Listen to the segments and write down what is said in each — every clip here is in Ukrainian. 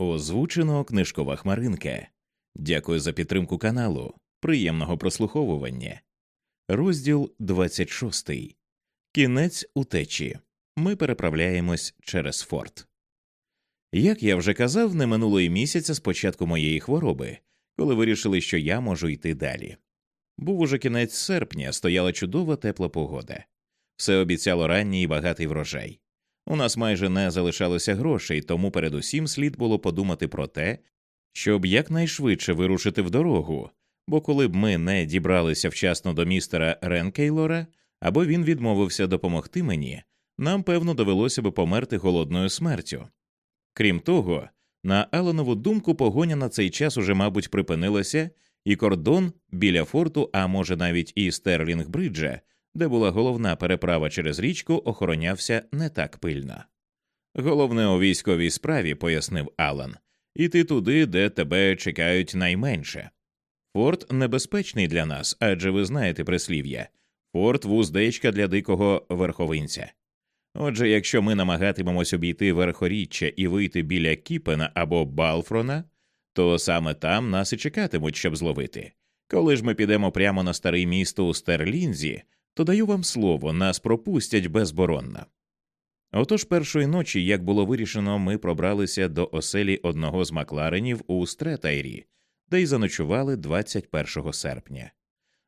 Озвучено книжкова хмаринка. Дякую за підтримку каналу. Приємного прослуховування. Розділ 26. Кінець утечі. Ми переправляємось через форт. Як я вже казав, не минуло й місяця з початку моєї хвороби, коли вирішили, що я можу йти далі. Був уже кінець серпня, стояла чудова тепла погода. Все обіцяло ранній і багатий врожай. У нас майже не залишалося грошей, тому передусім слід було подумати про те, щоб якнайшвидше вирушити в дорогу, бо коли б ми не дібралися вчасно до містера Ренкейлора, або він відмовився допомогти мені, нам певно довелося б померти голодною смертю. Крім того, на Аланову думку, погоня на цей час уже, мабуть, припинилася, і кордон біля форту, а може навіть і Стерлінг Бриджа, де була головна переправа через річку, охоронявся не так пильно. Головне у військовій справі, пояснив Алан, іти туди, де тебе чекають найменше. Форт небезпечний для нас, адже ви знаєте прислів'я форт вуздечка для дикого верховинця. Отже, якщо ми намагатимемось обійти верхоріччя і вийти біля Кіпена або Балфрона, то саме там нас і чекатимуть, щоб зловити. Коли ж ми підемо прямо на старе місто у Стерлінзі, то даю вам слово, нас пропустять безборонно. Отож першої ночі, як було вирішено, ми пробралися до оселі одного з Макларенів у Стретайрі, де й заночували 21 серпня.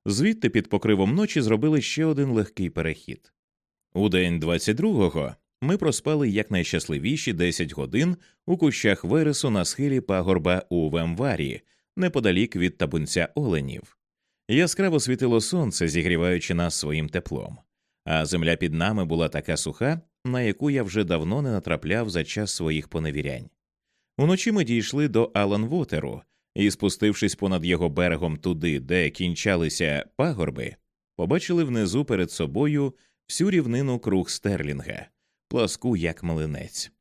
Звідти під покривом ночі зробили ще один легкий перехід. У день 22-го ми проспали якнайщасливіші 10 годин у кущах вересу на схилі пагорба у Вемварі, неподалік від табунця оленів. Яскраво світило сонце, зігріваючи нас своїм теплом, а земля під нами була така суха, на яку я вже давно не натрапляв за час своїх поневірянь. Уночі ми дійшли до Аланвотеру і, спустившись понад його берегом туди, де кінчалися пагорби, побачили внизу перед собою всю рівнину круг Стерлінга, пласку як млинець.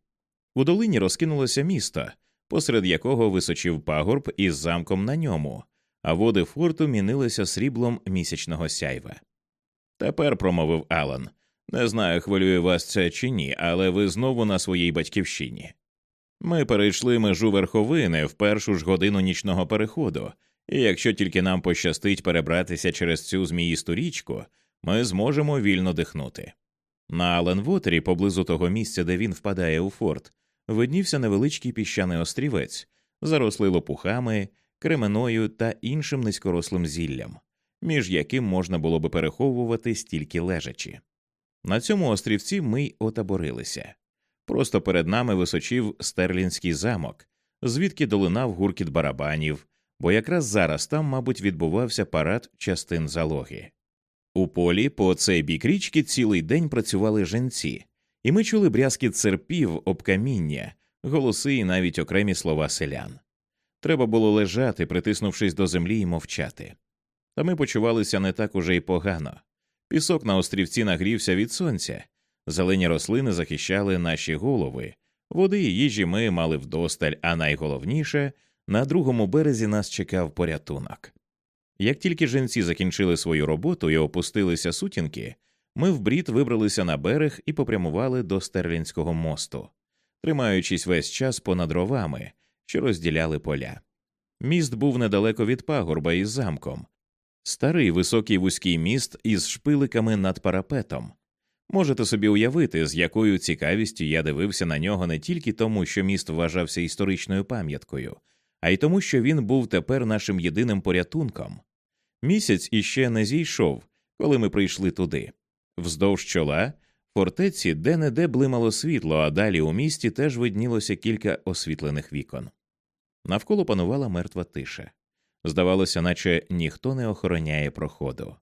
У долині розкинулося місто, посеред якого височив пагорб із замком на ньому, а води форту мінилися сріблом місячного сяйва. Тепер, промовив Алан, не знаю, хвилює вас це чи ні, але ви знову на своїй батьківщині. Ми перейшли межу верховини в першу ж годину нічного переходу, і якщо тільки нам пощастить перебратися через цю зміїсту річку, ми зможемо вільно дихнути. На Аленвотері, поблизу того місця, де він впадає у форт, виднівся невеличкий піщаний острівець, зарослий лопухами, кременою та іншим низькорослим зіллям, між яким можна було би переховувати стільки лежачі. На цьому острівці ми й отаборилися. Просто перед нами височив стерлінський замок, звідки долинав гуркіт барабанів, бо якраз зараз там, мабуть, відбувався парад частин залоги. У полі по цей бік річки цілий день працювали женці, і ми чули брязкіт серпів, об каміння, голоси і навіть окремі слова селян. Треба було лежати, притиснувшись до землі і мовчати. Та ми почувалися не так уже й погано. Пісок на острівці нагрівся від сонця, зелені рослини захищали наші голови, води і їжі ми мали вдосталь, а найголовніше на другому березі нас чекав порятунок. Як тільки жінці закінчили свою роботу і опустилися сутінки, ми вбрід вибралися на берег і попрямували до Стерлінського мосту, тримаючись весь час понад ровами, що розділяли поля. Міст був недалеко від пагорба із замком, старий високий вузький міст із шпиликами над парапетом. Можете собі уявити, з якою цікавістю я дивився на нього не тільки тому, що міст вважався історичною пам'яткою, а й тому, що він був тепер нашим єдиним порятунком. Місяць іще не зійшов, коли ми прийшли туди. Вздовж чола фортеці де не де блимало світло, а далі у місті теж виднілося кілька освітлених вікон. Навколо панувала мертва тиша. Здавалося, наче ніхто не охороняє проходу.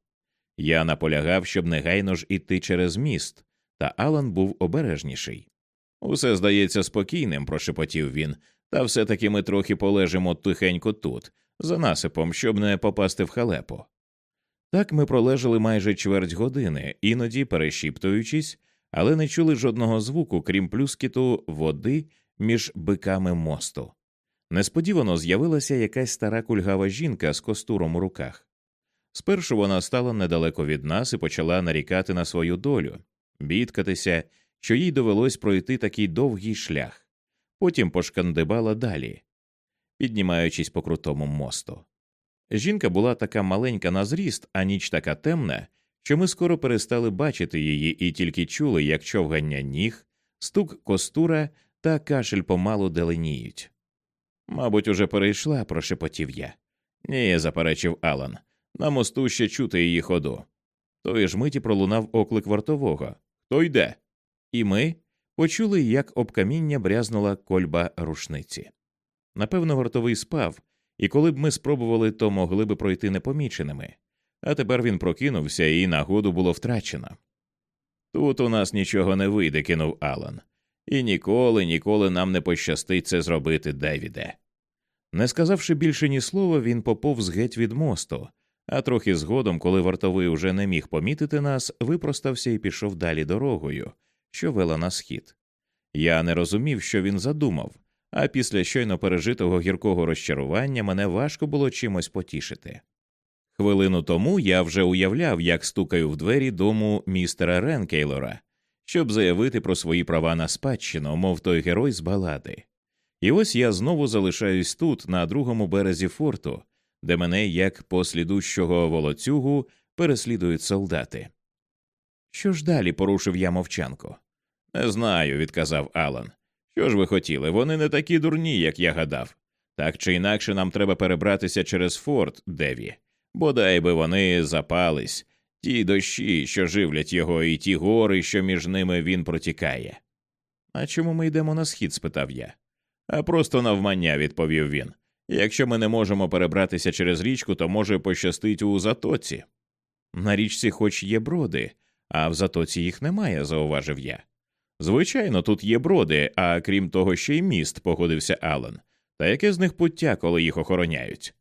Я наполягав, щоб негайно ж іти через міст, та Алан був обережніший. Усе здається спокійним, прошепотів він, та все таки ми трохи полежимо тихенько тут, за насипом, щоб не попасти в халепу. Так ми пролежали майже чверть години, іноді перешіптуючись, але не чули жодного звуку, крім плюскіту води між биками мосту. Несподівано з'явилася якась стара кульгава жінка з костуром у руках. Спершу вона стала недалеко від нас і почала нарікати на свою долю, бідкатися, що їй довелось пройти такий довгий шлях. потім пошкандибала далі, піднімаючись по крутому мосту. Жінка була така маленька на зріст, а ніч така темна, що ми скоро перестали бачити її і тільки чули, як човгання ніг, стук костура та кашель помалу деленіють. Мабуть, уже перейшла, прошепотів я. Ні, заперечив Алан. На мосту ще чути її ходу. Тої ж миті пролунав оклик вартового Хто йде? І ми почули, як об каміння брязнула кольба рушниці. Напевно, вартовий спав, і коли б ми спробували, то могли би пройти непоміченими. А тепер він прокинувся, і нагоду було втрачено. Тут у нас нічого не вийде, кинув Алан. І ніколи, ніколи нам не пощастить це зробити, Девіде. Не сказавши більше ні слова, він поповз геть від мосту, а трохи згодом, коли вартовий уже не міг помітити нас, випростався і пішов далі дорогою, що вела на схід. Я не розумів, що він задумав, а після щойно пережитого гіркого розчарування мене важко було чимось потішити. Хвилину тому я вже уявляв, як стукаю в двері дому містера Ренкейлора, щоб заявити про свої права на спадщину, мов той герой з балади. І ось я знову залишаюсь тут, на другому березі форту, де мене, як послідущого волоцюгу, переслідують солдати. Що ж далі порушив я мовчанку? Не знаю, відказав Алан. Що ж ви хотіли? Вони не такі дурні, як я гадав. Так чи інакше нам треба перебратися через форт, Деві. Бодай би вони запались, ті дощі, що живлять його, і ті гори, що між ними він протікає. А чому ми йдемо на схід? спитав я. А просто навмання, відповів він. Якщо ми не можемо перебратися через річку, то може пощастить у затоці. На річці хоч є броди, а в затоці їх немає, зауважив я. Звичайно, тут є броди, а крім того, ще й міст, погодився Алан. Та яке з них пуття, коли їх охороняють?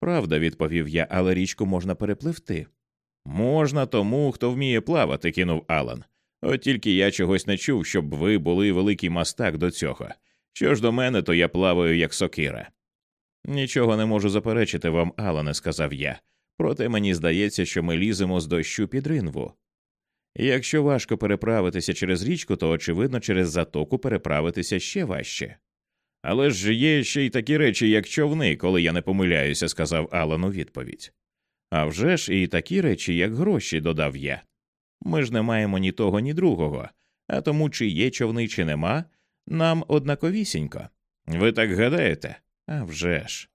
Правда, відповів я, але річку можна перепливти. Можна тому, хто вміє плавати, кинув Алан. От тільки я чогось не чув, щоб ви були великий мастак до цього. Що ж до мене, то я плаваю, як сокира. Нічого не можу заперечити вам, Алане, сказав я, проте мені здається, що ми ліземо з дощу під ринву. Якщо важко переправитися через річку, то, очевидно, через затоку переправитися ще важче. Але ж є ще й такі речі, як човни, коли я не помиляюся, сказав Алан у відповідь. «А вже ж і такі речі, як гроші, додав я. Ми ж не маємо ні того, ні другого, а тому, чи є човни, чи нема, нам однаковісінько. Ви так гадаєте? «А вже ж».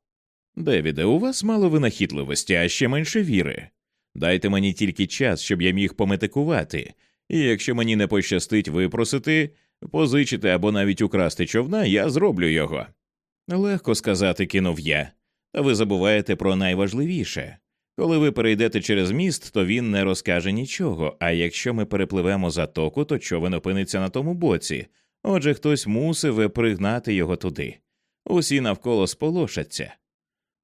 Девіде, у вас мало винахідливості, а ще менше віри. Дайте мені тільки час, щоб я міг пометикувати, і якщо мені не пощастить випросити, позичити або навіть украсти човна, я зроблю його. Легко сказати, кинув я, та ви забуваєте про найважливіше. Коли ви перейдете через міст, то він не розкаже нічого, а якщо ми перепливемо затоку, то човен опиниться на тому боці, отже хтось мусив пригнати його туди. Усі навколо сполошаться.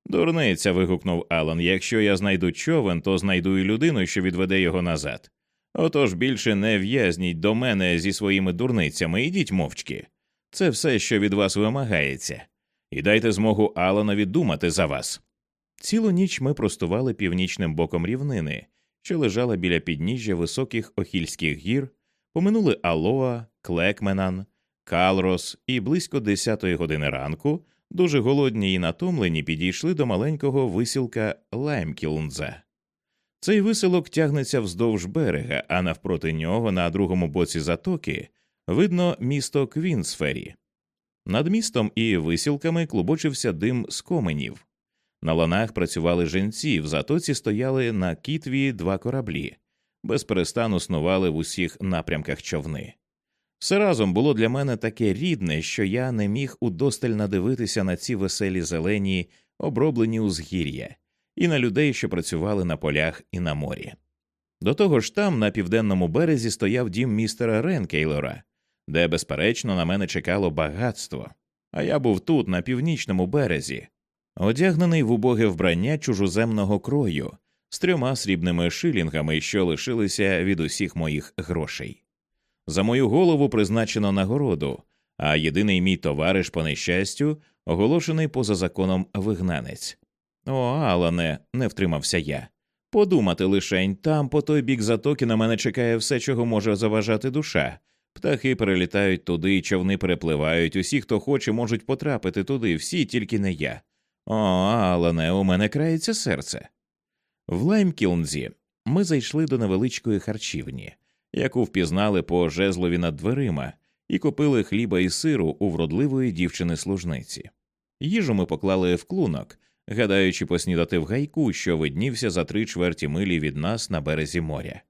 Дурниця. вигукнув Алан. Якщо я знайду човен, то знайду і людину, що відведе його назад. Отож більше не в'язніть до мене зі своїми дурницями, ідіть мовчки. Це все, що від вас вимагається, і дайте змогу Аланові думати за вас. Цілу ніч ми простували північним боком рівнини, що лежала біля підніжжя високих охільських гір, поминули Алоа, Клекменан, Калрос, і близько десятої години ранку, дуже голодні і натомлені, підійшли до маленького висілка Лаймкілнза. Цей виселок тягнеться вздовж берега, а навпроти нього, на другому боці затоки, видно місто Квінсфері. Над містом і висілками клубочився дим з коменів. На ланах працювали женці, в затоці стояли на кітві два кораблі, безперестану снували в усіх напрямках човни. Все разом було для мене таке рідне, що я не міг удосталь надивитися на ці веселі зелені, оброблені узгір'я, і на людей, що працювали на полях і на морі. До того ж там, на південному березі, стояв дім містера Ренкейлора, де, безперечно, на мене чекало багатство, а я був тут, на північному березі, одягнений в убоге вбрання чужоземного крою з трьома срібними шилінгами, що лишилися від усіх моїх грошей. За мою голову призначено нагороду, а єдиний мій товариш по нещастю оголошений поза законом вигнанець. О, Алане, не втримався я. Подумати лишень, там, по той бік затоки, на мене чекає все, чого може заважати душа, Птахи перелітають туди, човни перепливають, усі, хто хоче, можуть потрапити туди, всі тільки не я. О, Алане, у мене крається серце. В Лаймкілнзі ми зайшли до невеличкої харчівні, яку впізнали по жезлові над дверима, і купили хліба і сиру у вродливої дівчини служниці. Їжу ми поклали в клунок, гадаючи поснідати в гайку, що виднівся за три чверті милі від нас на березі моря.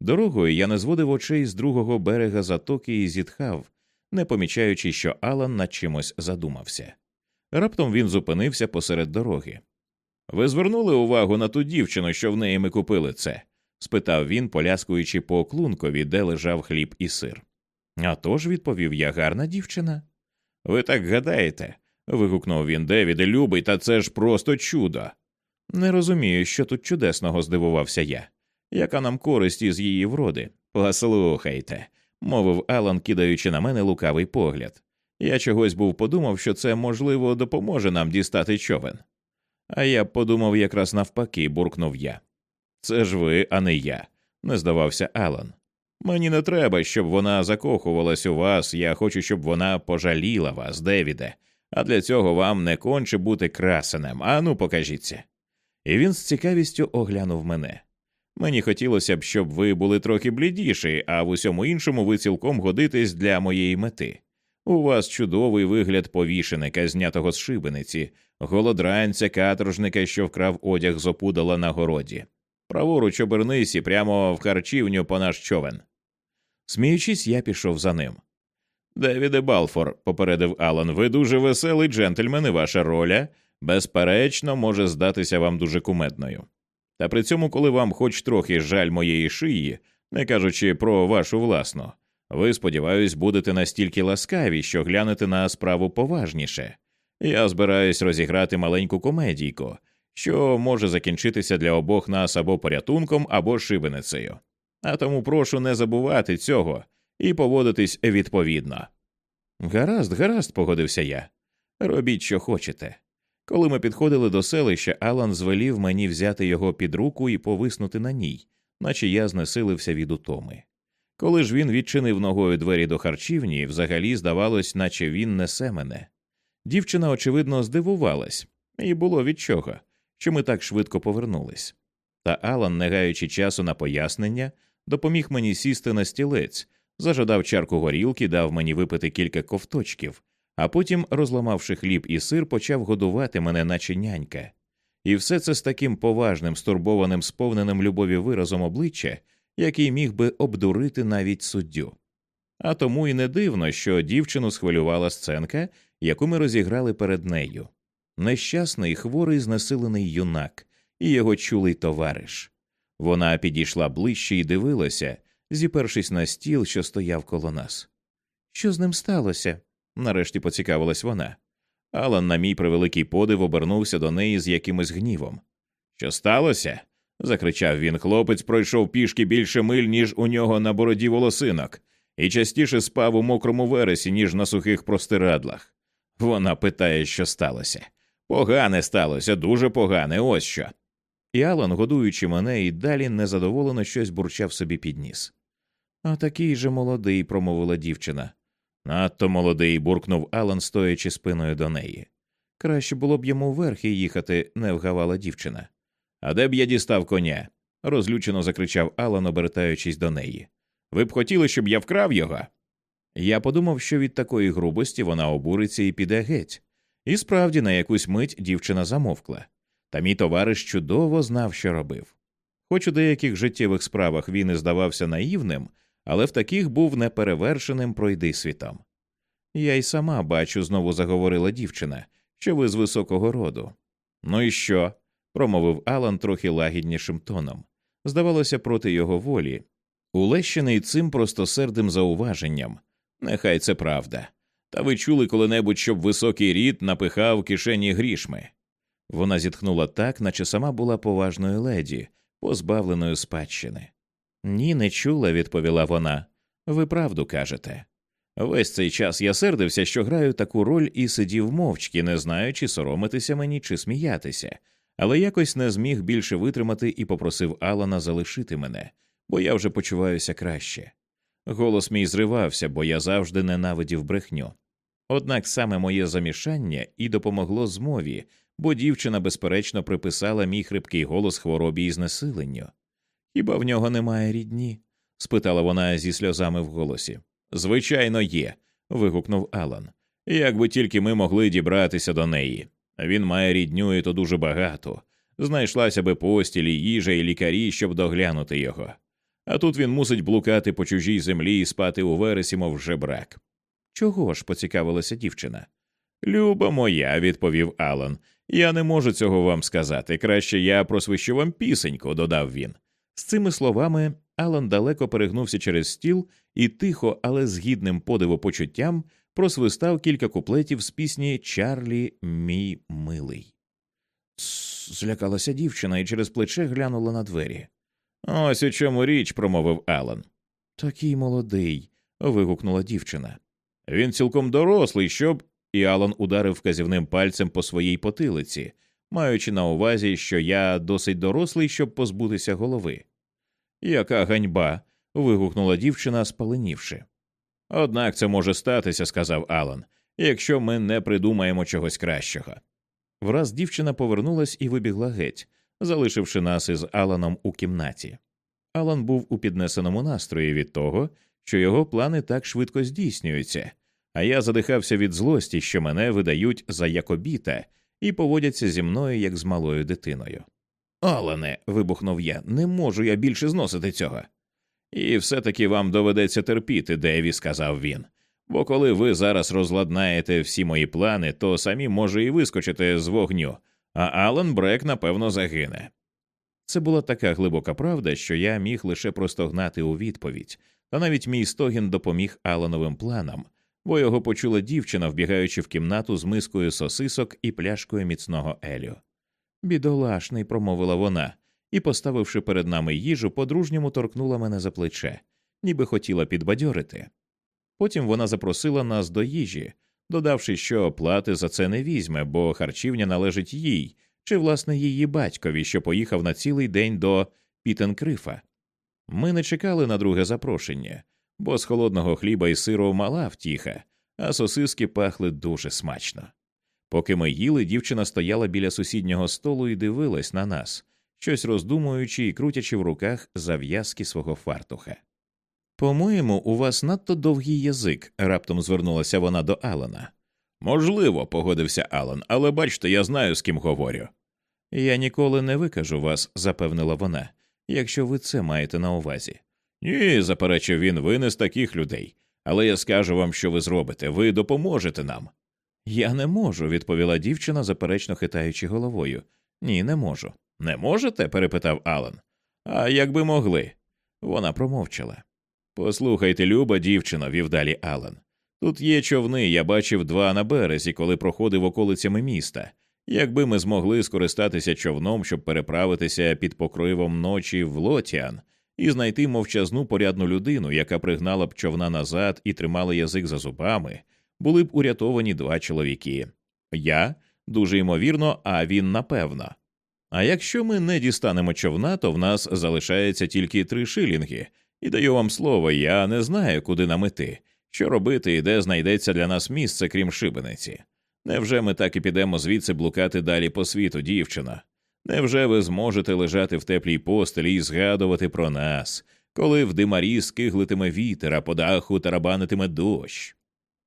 Дорогою я не зводив очей з другого берега затоки і зітхав, не помічаючи, що Алан над чимось задумався. Раптом він зупинився посеред дороги. Ви звернули увагу на ту дівчину, що в неї ми купили це? спитав він, поляскуючи по клункові, де лежав хліб і сир. «А тож», – відповів я, гарна дівчина. Ви так гадаєте? вигукнув він Девіде, любий, та це ж просто чудо. Не розумію, що тут чудесного, здивувався я. Яка нам користь із її вроди? Послухайте, мовив Алан, кидаючи на мене лукавий погляд. Я чогось був подумав, що це, можливо, допоможе нам дістати човен. А я подумав якраз навпаки, буркнув я. Це ж ви, а не я, не здавався Алан. Мені не треба, щоб вона закохувалась у вас, я хочу, щоб вона пожаліла вас, Девіде, а для цього вам не конче бути красенем. Ану, покажіться. І він з цікавістю оглянув мене. Мені хотілося б, щоб ви були трохи блідіші, а в усьому іншому ви цілком годитесь для моєї мети. У вас чудовий вигляд повішеника, знятого з шибениці, голодранця, каторжника, що вкрав одяг з опудала на городі. Праворуч обернись прямо в харчівню по наш човен. Сміючись, я пішов за ним. Девіде Балфор, попередив Алан, ви дуже веселий джентльмен, і ваша роля, безперечно, може здатися вам дуже кумедною. Та при цьому, коли вам хоч трохи жаль моєї шиї, не кажучи про вашу власну, ви, сподіваюсь, будете настільки ласкаві, що глянете на справу поважніше. Я збираюсь розіграти маленьку комедійку, що може закінчитися для обох нас або порятунком, або шибеницею. А тому прошу не забувати цього і поводитись відповідно. Гаразд, гаразд, погодився я. Робіть, що хочете. Коли ми підходили до селища, Алан звелів мені взяти його під руку і повиснути на ній, наче я знесилився від утоми. Коли ж він відчинив ногою двері до харчівні, взагалі здавалось, наче він несе мене. Дівчина, очевидно, здивувалась, і було від чого, що ми так швидко повернулись. Та Алан, не гаючи часу на пояснення, допоміг мені сісти на стілець, зажадав чарку горілки, дав мені випити кілька ковточків, а потім, розламавши хліб і сир, почав годувати мене, наче нянька. І все це з таким поважним, стурбованим, сповненим любові виразом обличчя, який міг би обдурити навіть суддю. А тому й не дивно, що дівчину схвилювала сценка, яку ми розіграли перед нею. Нещасний, хворий, знесилений юнак і його чулий товариш. Вона підійшла ближче і дивилася, зіпершись на стіл, що стояв коло нас. Що з ним сталося? нарешті поцікавилась вона. Алан, на мій превеликий подив, обернувся до неї з якимось гнівом. Що сталося? Закричав він. Хлопець пройшов пішки більше миль, ніж у нього на бороді волосинок, і частіше спав у мокрому вересі, ніж на сухих простирадлах. Вона питає, що сталося. Погане сталося, дуже погане, ось що. І Алан, годуючи мене, і далі незадоволено щось бурчав собі під ніс. А такий же молодий, промовила дівчина. Надто молодий, буркнув Алан, стоячи спиною до неї. Краще було б йому верхи їхати, не вгавала дівчина. А де б я дістав коня? розлючено закричав Алан, обертаючись до неї. Ви б хотіли, щоб я вкрав його? Я подумав, що від такої грубості вона обуриться і піде геть. І справді на якусь мить дівчина замовкла, та мій товариш чудово знав, що робив. Хоч у деяких життєвих справах він і здавався наївним, але в таких був неперевершеним пройди світом. Я й сама бачу, знову заговорила дівчина, що ви з високого роду. Ну і що? Промовив Алан трохи лагіднішим тоном. Здавалося, проти його волі, улещений цим простосердим зауваженням. Нехай це правда. Та ви чули коли-небудь, щоб високий рід напихав кишені грішми. Вона зітхнула так, наче сама була поважною леді, позбавленою спадщини. Ні, не чула, відповіла вона. Ви правду кажете. Весь цей час я сердився, що граю таку роль і сидів мовчки, не знаючи, соромитися мені чи сміятися, але якось не зміг більше витримати і попросив Алана залишити мене, бо я вже почуваюся краще. Голос мій зривався, бо я завжди ненавидів брехню. Однак саме моє замішання і допомогло змові, бо дівчина, безперечно, приписала мій хрипкий голос хворобі і знесиленню. Хіба в нього немає рідні? спитала вона зі сльозами в голосі. Звичайно, є. вигукнув Алан. Якби тільки ми могли дібратися до неї. Він має рідню, і то дуже багато. Знайшлася би постілі, їжа і лікарі, щоб доглянути його. А тут він мусить блукати по чужій землі і спати у вересі, мов жебрак. Чого ж? поцікавилася дівчина. Люба моя, відповів Алан. Я не можу цього вам сказати. Краще я просвищу вам пісеньку, додав він. З цими словами Алан далеко перегнувся через стіл і тихо, але з гідним подиву почуттям просвистав кілька куплетів з пісні Чарлі, мій милий. Злякалася дівчина і через плече глянула на двері. Ось у чому річ, промовив Алан. Такий молодий. вигукнула дівчина. Він цілком дорослий, щоб. І Алан ударив вказівним пальцем по своїй потилиці, маючи на увазі, що я досить дорослий, щоб позбутися голови. Яка ганьба. вигукнула дівчина, спаленівши. Однак це може статися, сказав Алан, якщо ми не придумаємо чогось кращого. Враз дівчина повернулась і вибігла геть, залишивши нас із Аланом у кімнаті. Алан був у піднесеному настрої від того, що його плани так швидко здійснюються, а я задихався від злості, що мене видають за якобіта і поводяться зі мною як з малою дитиною. Алане, вибухнув я, не можу я більше зносити цього. І все таки вам доведеться терпіти, Деві, сказав він. Бо коли ви зараз розладнаєте всі мої плани, то самі може і вискочите з вогню, а Алан Брек, напевно, загине. Це була така глибока правда, що я міг лише простогнати у відповідь, та навіть мій стогін допоміг Алановим планам, бо його почула дівчина, вбігаючи в кімнату з мискою сосисок і пляшкою міцного Елю. Бідолашний, промовила вона, і, поставивши перед нами їжу, по-дружньому торкнула мене за плече, ніби хотіла підбадьорити. Потім вона запросила нас до їжі, додавши, що плати за це не візьме, бо харчівня належить їй, чи, власне, її батькові, що поїхав на цілий день до Пітенкрифа. Ми не чекали на друге запрошення, бо з холодного хліба і сиру мала втіха, а сосиски пахли дуже смачно. Поки ми їли, дівчина стояла біля сусіднього столу і дивилась на нас, щось роздумуючи і крутячи в руках зав'язки свого фартуха. По-моєму, у вас надто довгий язик, раптом звернулася вона до Алана. Можливо, погодився Алан, але бачите, я знаю, з ким говорю. Я ніколи не викажу вас, запевнила вона, якщо ви це маєте на увазі. Ні, заперечив він, ви не з таких людей. Але я скажу вам, що ви зробите, ви допоможете нам. Я не можу, відповіла дівчина, заперечно хитаючи головою. Ні, не можу. Не можете? перепитав Алан. А як би могли? Вона промовчала. Послухайте, люба дівчина, вів далі Алан. Тут є човни, я бачив два на березі, коли проходив околицями міста. Якби ми змогли скористатися човном, щоб переправитися під покривом ночі в Лотіан і знайти мовчазну порядну людину, яка пригнала б човна назад і тримала язик за зубами, були б урятовані два чоловіки. Я дуже ймовірно, а він напевно. А якщо ми не дістанемо човна, то в нас залишається тільки три шилінги, і даю вам слово, я не знаю, куди нам іти, що робити і де знайдеться для нас місце, крім шибениці. Невже ми так і підемо звідси блукати далі по світу, дівчина? Невже ви зможете лежати в теплій постелі і згадувати про нас, коли в димарі скиглитиме вітер, а по даху тарабанитиме дощ?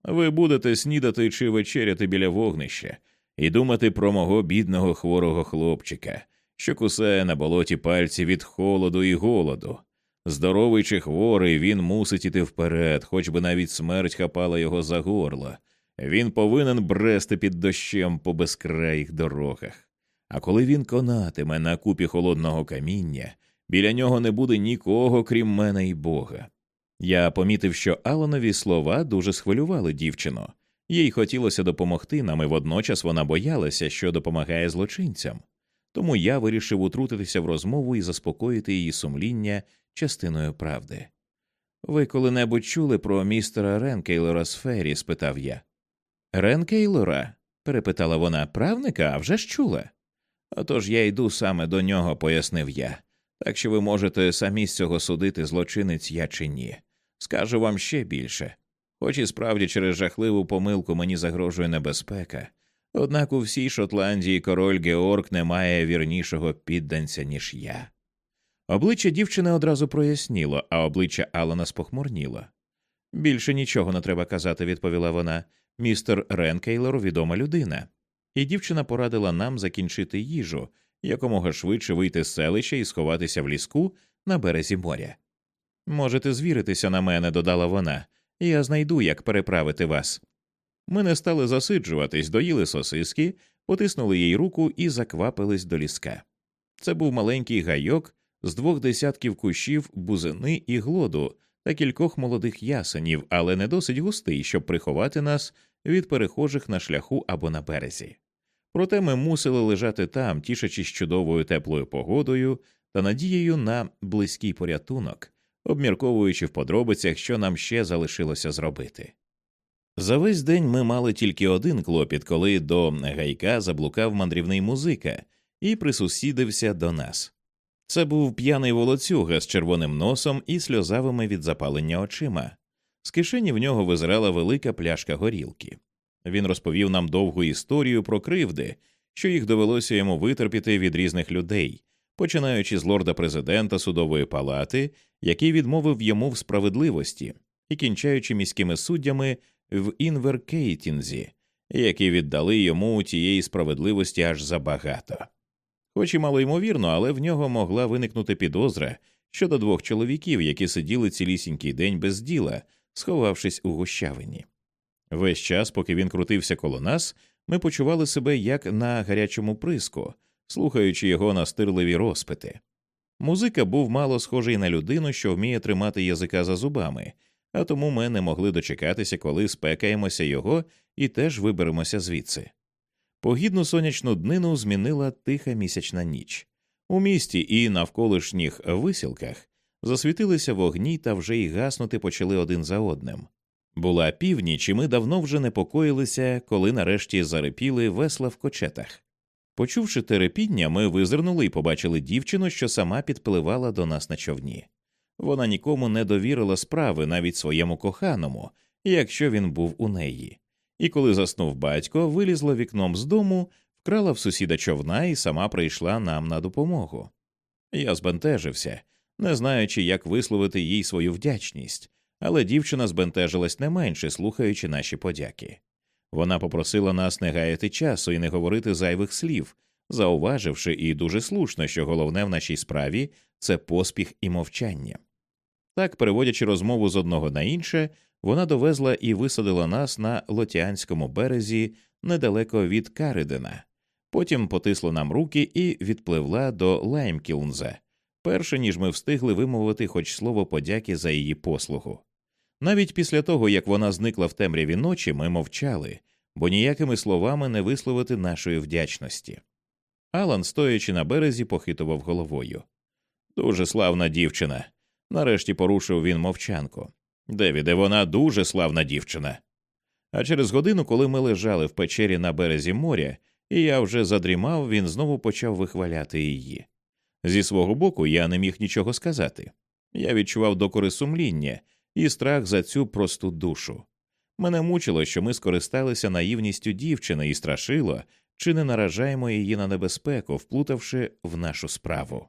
Ви будете снідати чи вечеряти біля вогнища і думати про мого бідного хворого хлопчика, що кусає на болоті пальці від холоду і голоду. Здоровий чи хворий, він мусить іти вперед, хоч би навіть смерть хапала його за горло. Він повинен брести під дощем по безкраїх дорогах. А коли він конатиме на купі холодного каміння, біля нього не буде нікого, крім мене і Бога. Я помітив, що Аланові слова дуже схвилювали дівчину, їй хотілося допомогти нам, і водночас вона боялася, що допомагає злочинцям. Тому я вирішив утрутитися в розмову і заспокоїти її сумління частиною правди. Ви коли-небудь чули про містера Ренкейлора з Фері? спитав я. Ренкейлора? перепитала вона, правника, а вже ж чула. Отож я йду саме до нього, пояснив я, так що ви можете самі з цього судити, злочинець я чи ні. Скажу вам ще більше. Хоч і справді через жахливу помилку мені загрожує небезпека, однак у всій Шотландії король Георг не має вірнішого підданця, ніж я. Обличчя дівчини одразу проясніло, а обличчя Алана спохмурніло. Більше нічого не треба казати, відповіла вона. Містер Ренкейлор відома людина, і дівчина порадила нам закінчити їжу, якомога швидше вийти з селища і сховатися в ліску на березі моря. Можете звіритися на мене, додала вона, я знайду, як переправити вас. Ми не стали засиджуватись, доїли сосиски, потиснули їй руку і заквапились до ліска. Це був маленький гайок з двох десятків кущів бузини і глоду та кількох молодих ясенів, але не досить густий, щоб приховати нас від перехожих на шляху або на березі. Проте ми мусили лежати там, тішачись чудовою теплою погодою та надією на близький порятунок, обмірковуючи в подробицях, що нам ще залишилося зробити. За весь день ми мали тільки один клопіт, коли до гайка заблукав мандрівний музика і присусідився до нас. Це був п'яний волоцюга з червоним носом і сльозавими від запалення очима. З кишені в нього визирала велика пляшка горілки. Він розповів нам довгу історію про кривди, що їх довелося йому витерпіти від різних людей, починаючи з лорда президента судової палати, який відмовив йому в справедливості, і кінчаючи міськими суддями в Інверкейтінзі, які віддали йому тієї справедливості аж забагато. Хоч і мало ймовірно, але в нього могла виникнути підозра щодо двох чоловіків, які сиділи цілісінький день без діла, сховавшись у гущавині. Весь час, поки він крутився коло нас, ми почували себе як на гарячому приску, слухаючи його настирливі розпити. Музика був мало схожий на людину, що вміє тримати язика за зубами, а тому ми не могли дочекатися, коли спекаємося його і теж виберемося звідси. Погідну сонячну днину змінила тиха місячна ніч. У місті і навколишніх висілках засвітилися вогні та вже й гаснути почали один за одним. Була північ, і ми давно вже непокоїлися, коли нарешті зарипіли весла в кочетах. Почувши терепіння, ми визирнули і побачили дівчину, що сама підпливала до нас на човні. Вона нікому не довірила справи навіть своєму коханому, якщо він був у неї. І коли заснув батько, вилізла вікном з дому, вкрала в сусіда човна і сама прийшла нам на допомогу. Я збентежився, не знаючи, як висловити їй свою вдячність, але дівчина збентежилась не менше, слухаючи наші подяки. Вона попросила нас не гаяти часу і не говорити зайвих слів, зауваживши і дуже слушно, що головне в нашій справі це поспіх і мовчання. Так, переводячи розмову з одного на інше, вона довезла і висадила нас на лотіанському березі недалеко від Каридена, потім потисла нам руки і відпливла до Лаймкілнза, перше ніж ми встигли вимовити хоч слово подяки за її послугу. Навіть після того, як вона зникла в темряві ночі, ми мовчали, бо ніякими словами не висловити нашої вдячності. Алан, стоячи на березі, похитував головою. Дуже славна дівчина. Нарешті порушив він мовчанку. Девіде, вона дуже славна дівчина. А через годину, коли ми лежали в печері на березі моря, і я вже задрімав, він знову почав вихваляти її. Зі свого боку я не міг нічого сказати. Я відчував докори сумління і страх за цю просту душу. Мене мучило, що ми скористалися наївністю дівчини і страшило, чи не наражаємо її на небезпеку, вплутавши в нашу справу.